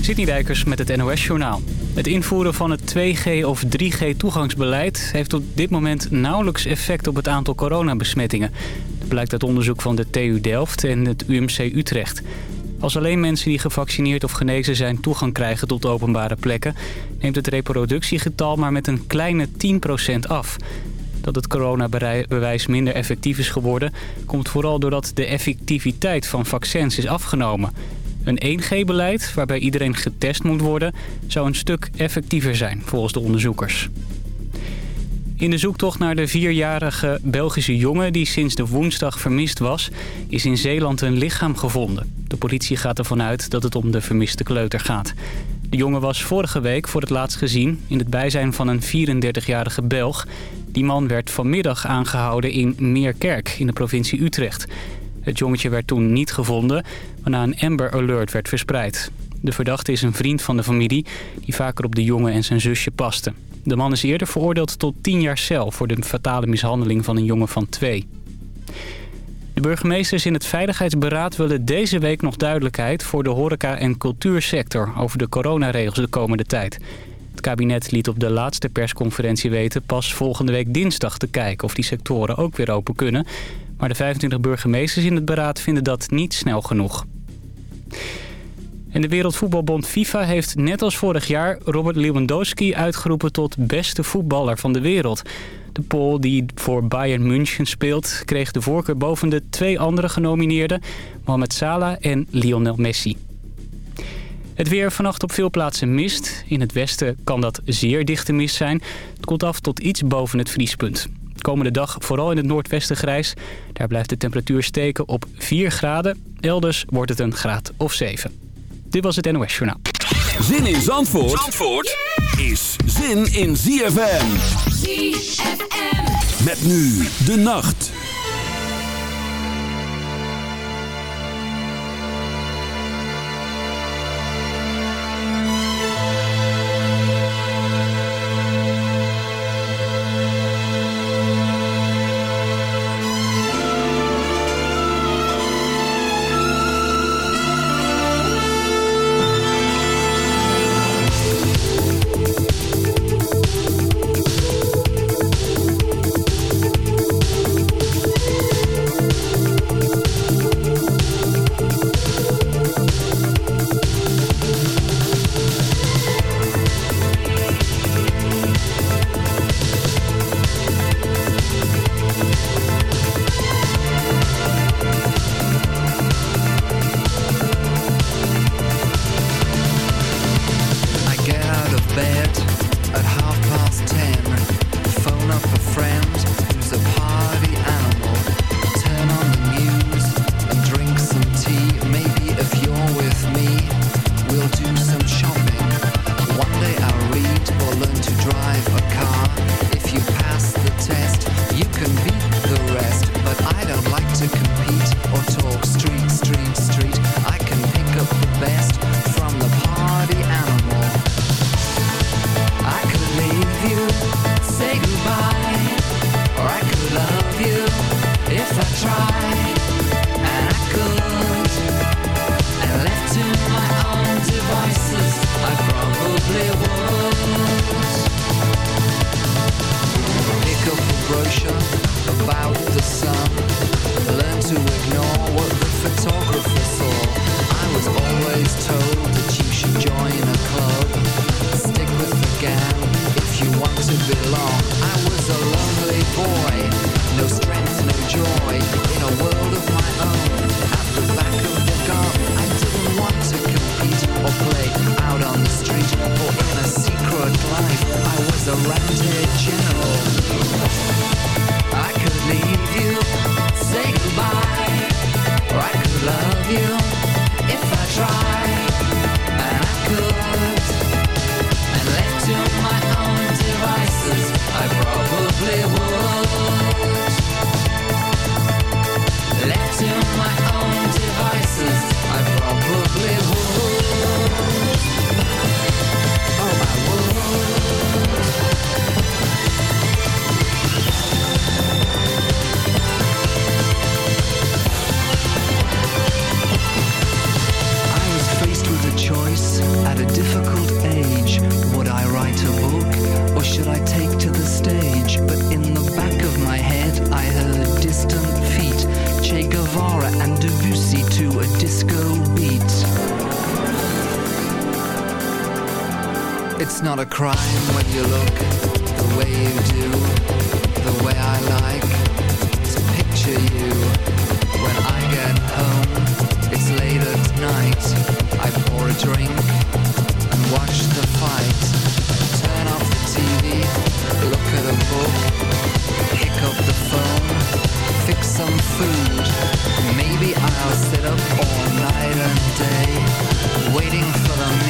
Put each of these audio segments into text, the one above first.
Sidney Dijkers met het NOS-journaal. Het invoeren van het 2G of 3G-toegangsbeleid... heeft op dit moment nauwelijks effect op het aantal coronabesmettingen. Dat blijkt uit onderzoek van de TU Delft en het UMC Utrecht. Als alleen mensen die gevaccineerd of genezen zijn toegang krijgen tot openbare plekken... neemt het reproductiegetal maar met een kleine 10% af. Dat het coronabewijs minder effectief is geworden... komt vooral doordat de effectiviteit van vaccins is afgenomen... Een 1G-beleid, waarbij iedereen getest moet worden, zou een stuk effectiever zijn, volgens de onderzoekers. In de zoektocht naar de vierjarige Belgische jongen die sinds de woensdag vermist was... is in Zeeland een lichaam gevonden. De politie gaat ervan uit dat het om de vermiste kleuter gaat. De jongen was vorige week voor het laatst gezien in het bijzijn van een 34-jarige Belg. Die man werd vanmiddag aangehouden in Meerkerk in de provincie Utrecht. Het jongetje werd toen niet gevonden, waarna een Amber Alert werd verspreid. De verdachte is een vriend van de familie die vaker op de jongen en zijn zusje paste. De man is eerder veroordeeld tot 10 jaar cel voor de fatale mishandeling van een jongen van twee. De burgemeesters in het Veiligheidsberaad willen deze week nog duidelijkheid voor de horeca- en cultuursector over de coronaregels de komende tijd. Het kabinet liet op de laatste persconferentie weten pas volgende week dinsdag te kijken of die sectoren ook weer open kunnen. Maar de 25 burgemeesters in het beraad vinden dat niet snel genoeg. En de Wereldvoetbalbond FIFA heeft net als vorig jaar Robert Lewandowski uitgeroepen tot beste voetballer van de wereld. De Pool die voor Bayern München speelt kreeg de voorkeur boven de twee andere genomineerden, Mohamed Salah en Lionel Messi. Het weer vannacht op veel plaatsen mist. In het westen kan dat zeer dichte mist zijn. Het komt af tot iets boven het vriespunt. Komende dag vooral in het noordwesten grijs. Daar blijft de temperatuur steken op 4 graden. Elders wordt het een graad of 7. Dit was het NOS Journaal. Zin in Zandvoort, Zandvoort is zin in ZFM. ZFM. Met nu de nacht. food. Maybe I'll sit up all night and day Waiting for the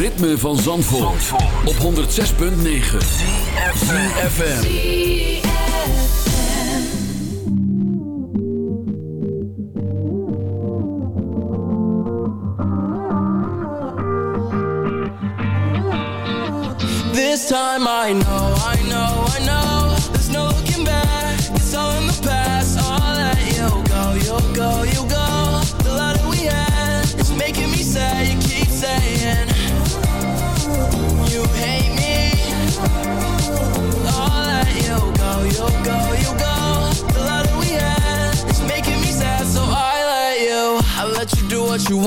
ritme van Zandvoort, op 106.9 CFFM This time I know,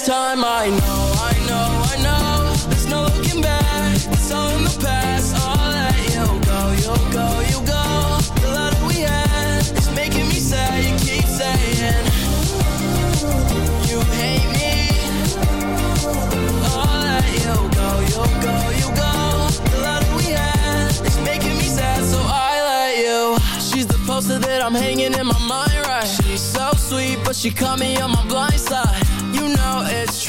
This time I know, I know, I know. There's no looking back. It's all in the past. I'll let you go, you'll go, you go. The love that we had Is making me sad. You keep saying You hate me. I'll let you go, you'll go, you go. The love that we had Is making me sad So I let you. She's the poster that I'm hanging in my mind right. She's so sweet but she caught me on my You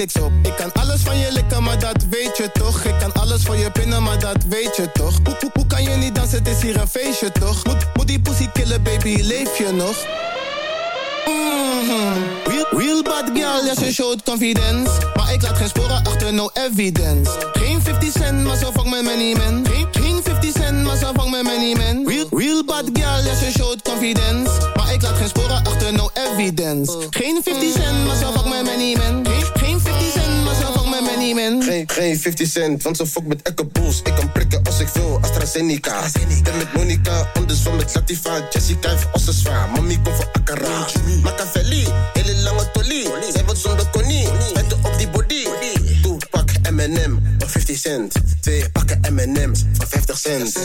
ik kan alles van je likken, maar dat weet je toch. Ik kan alles voor je pinnen, maar dat weet je toch. Hoe, hoe, hoe kan je niet dansen, het is hier een feestje toch? Moet, moet die pussy killen, baby, leef je nog? Mhm. Real, bad girl, ja, ze showt confidence. Maar ik laat geen sporen achter, no evidence. Geen 50 cent, maar zo vang met many men. Geen, geen 50 cent, maar zo vang met many men. Real, bad girl, ja, ze showt confidence. Maar ik laat geen sporen achter, no evidence. Geen 50 cent, maar zo vang met many men. Geen, geen 50 cent, want ze fuck met Echo Bulls. Ik kan prikken als ik wil, AstraZeneca. Ben met Monica, anders van met Latifa. Jessica heeft ossen zwaar, mami komt voor Akara. Machiavelli, hele lange tolie. Zij wordt zonder konie, met op die body. M&M voor 50 cent. Twee pakken M&M's voor 50 cent.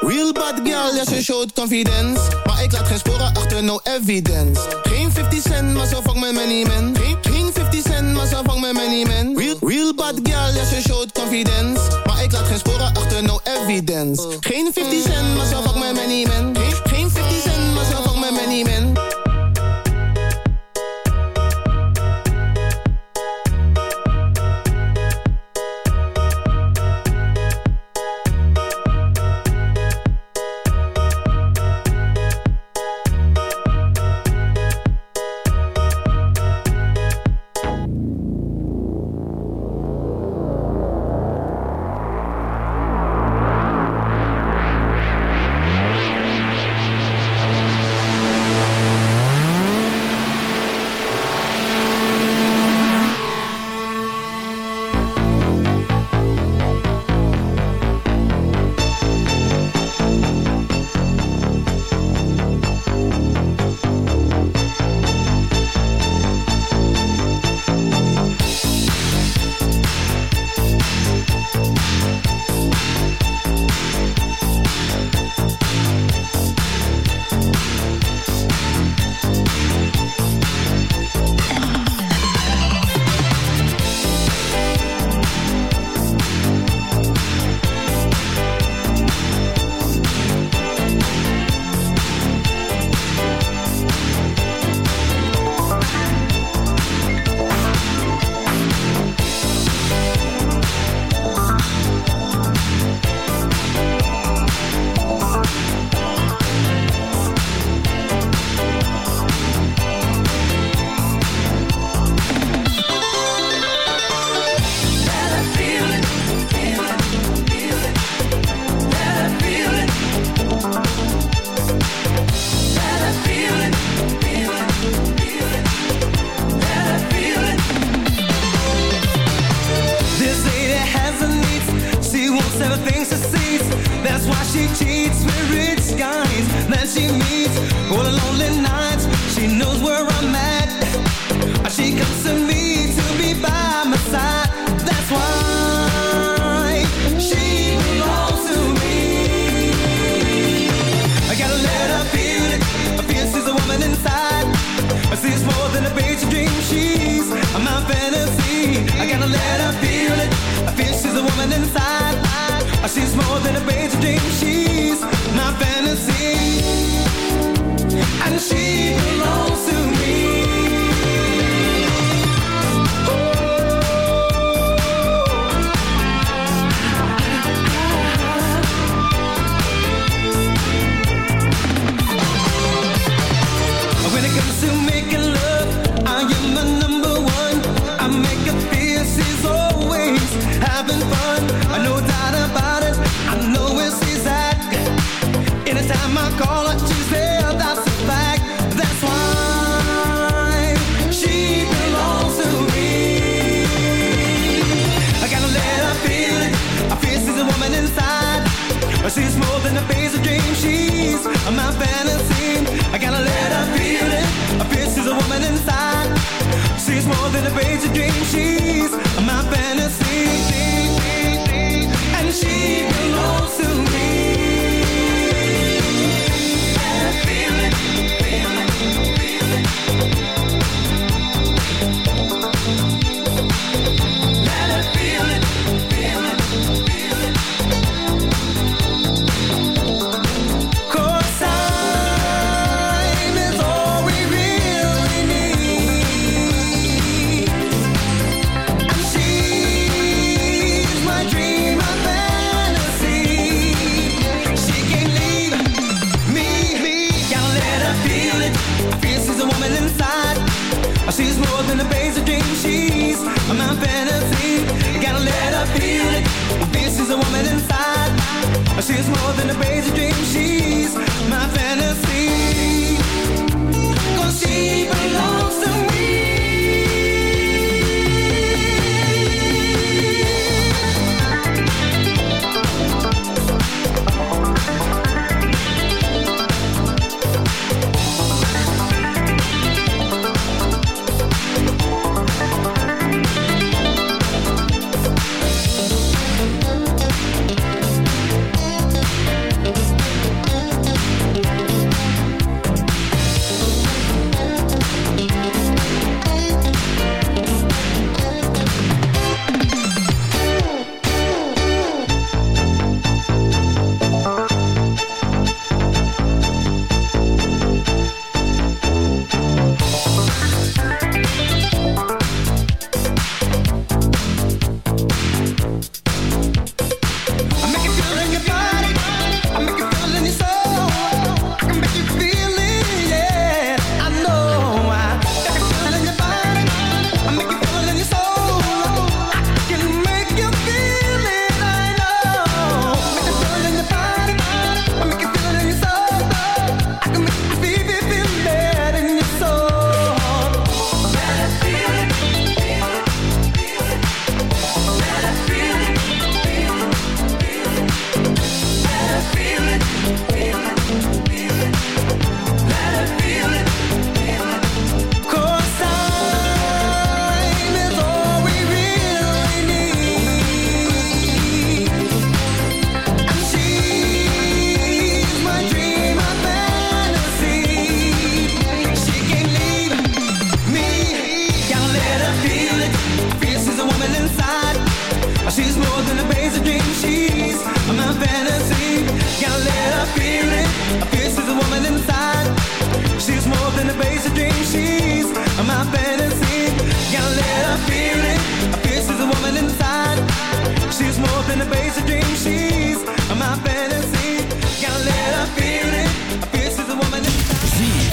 Real, bad girl, ja, ze showt confidence. Maar ik laat geen sporen achter, no evidence. Geen 50 cent, maar zo vang met many men. Geen, geen 50 cent, maar zo vang met many men. Real, bad girl, ja, ze showt confidence. Maar ik laat geen sporen achter, no evidence. Geen 50 cent, maar zo vang met many men. Geen, geen 50 cent, maar zo vang met many men.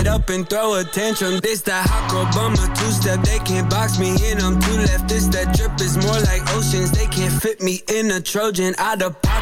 it up and throw attention. This that hot bummer two step. They can't box me in. I'm two left. This that drip is more like oceans. They can't fit me in a Trojan. Out of pocket,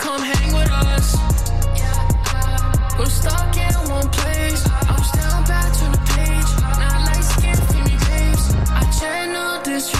come hang with us. We're stuck in one place. I'm down back to the page. Now light skin, me babes. I channel this.